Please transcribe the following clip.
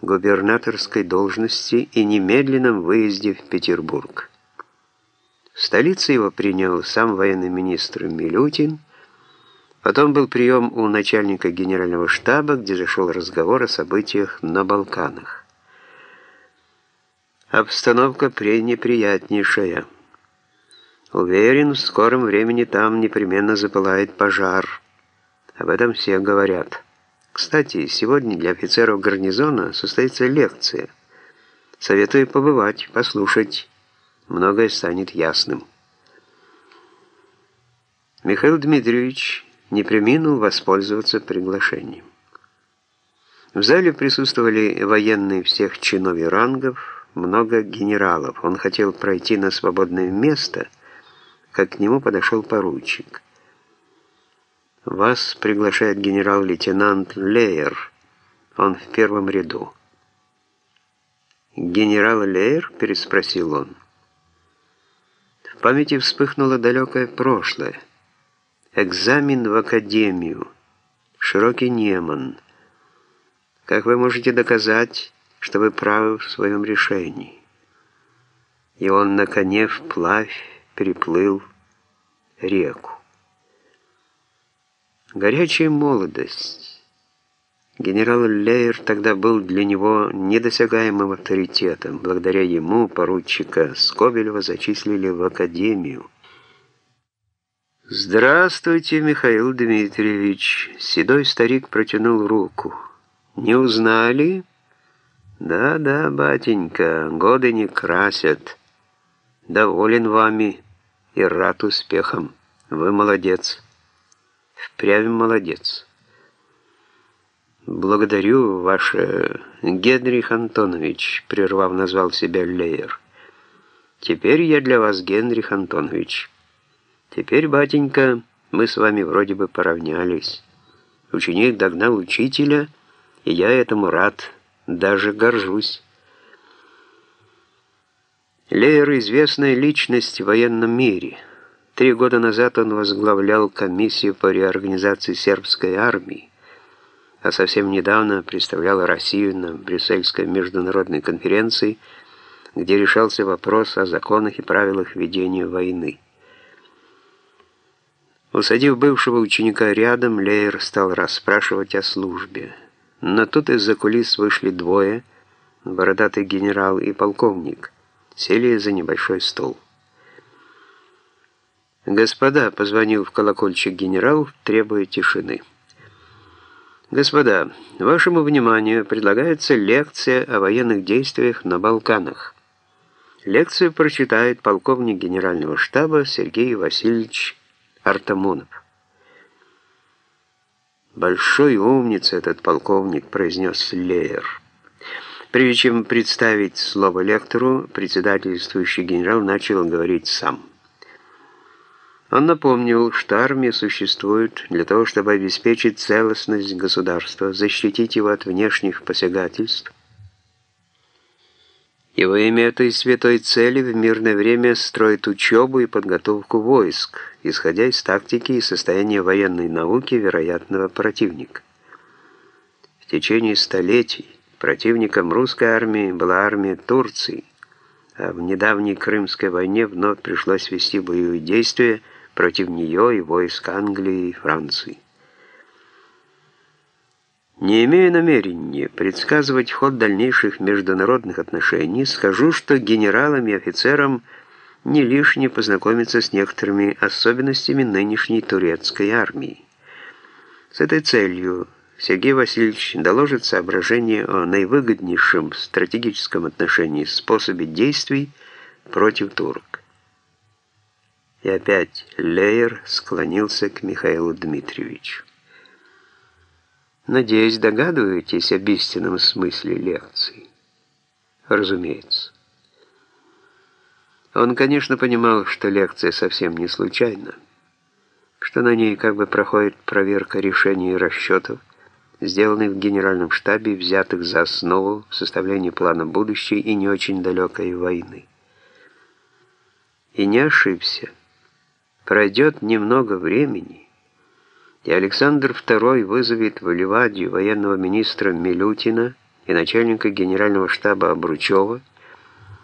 губернаторской должности и немедленном выезде в Петербург. В столице его принял сам военный министр Милютин, потом был прием у начальника генерального штаба, где зашел разговор о событиях на Балканах. Обстановка пренеприятнейшая. Уверен, в скором времени там непременно запылает пожар. Об этом все говорят. Кстати, сегодня для офицеров гарнизона состоится лекция. Советую побывать, послушать. Многое станет ясным. Михаил Дмитриевич не преминул воспользоваться приглашением. В зале присутствовали военные всех чинов и рангов, много генералов. Он хотел пройти на свободное место, как к нему подошел поручик. «Вас приглашает генерал-лейтенант Лейер. Он в первом ряду». «Генерал Лейер?» – переспросил он. В памяти вспыхнуло далекое прошлое. Экзамен в академию. Широкий Неман. Как вы можете доказать, что вы правы в своем решении? И он на коне вплавь переплыл реку. Горячая молодость. Генерал Лейер тогда был для него недосягаемым авторитетом. Благодаря ему поручика Скобелева зачислили в академию. «Здравствуйте, Михаил Дмитриевич!» Седой старик протянул руку. «Не узнали?» «Да-да, батенька, годы не красят. Доволен вами и рад успехам. Вы молодец». Впрямь молодец. Благодарю, ваше Генрих Антонович, прервав, назвал себя Леер. Теперь я для вас Генрих Антонович. Теперь, батенька, мы с вами вроде бы поравнялись. Ученик догнал учителя, и я этому рад, даже горжусь. Леер — известная личность в военном мире — Три года назад он возглавлял комиссию по реорганизации сербской армии, а совсем недавно представлял Россию на Брюссельской международной конференции, где решался вопрос о законах и правилах ведения войны. Усадив бывшего ученика рядом, Лейер стал расспрашивать о службе. Но тут из-за кулис вышли двое, бородатый генерал и полковник, сели за небольшой стол. «Господа», — позвонил в колокольчик генерал, требуя тишины. «Господа, вашему вниманию предлагается лекция о военных действиях на Балканах. Лекцию прочитает полковник генерального штаба Сергей Васильевич Артамонов». «Большой умница этот полковник», — произнес Леер. Прежде чем представить слово лектору, председательствующий генерал начал говорить сам. Он напомнил, что армия существует для того, чтобы обеспечить целостность государства, защитить его от внешних посягательств. И во имя этой святой цели в мирное время строит учебу и подготовку войск, исходя из тактики и состояния военной науки вероятного противника. В течение столетий противником русской армии была армия Турции, а в недавней Крымской войне вновь пришлось вести боевые действия против нее и войск Англии и Франции. Не имея намерения предсказывать ход дальнейших международных отношений, скажу, что генералам и офицерам не лишне познакомиться с некоторыми особенностями нынешней турецкой армии. С этой целью Сергей Васильевич доложит соображения о наивыгоднейшем стратегическом отношении способе действий против турок. И опять Лейер склонился к Михаилу Дмитриевичу. Надеюсь, догадываетесь об истинном смысле лекции? Разумеется. Он, конечно, понимал, что лекция совсем не случайна, что на ней как бы проходит проверка решений и расчетов, сделанных в Генеральном штабе, взятых за основу в составлении плана будущей и не очень далекой войны. И не ошибся. Пройдет немного времени, и Александр II вызовет в Ливадию военного министра Милютина и начальника генерального штаба Обручева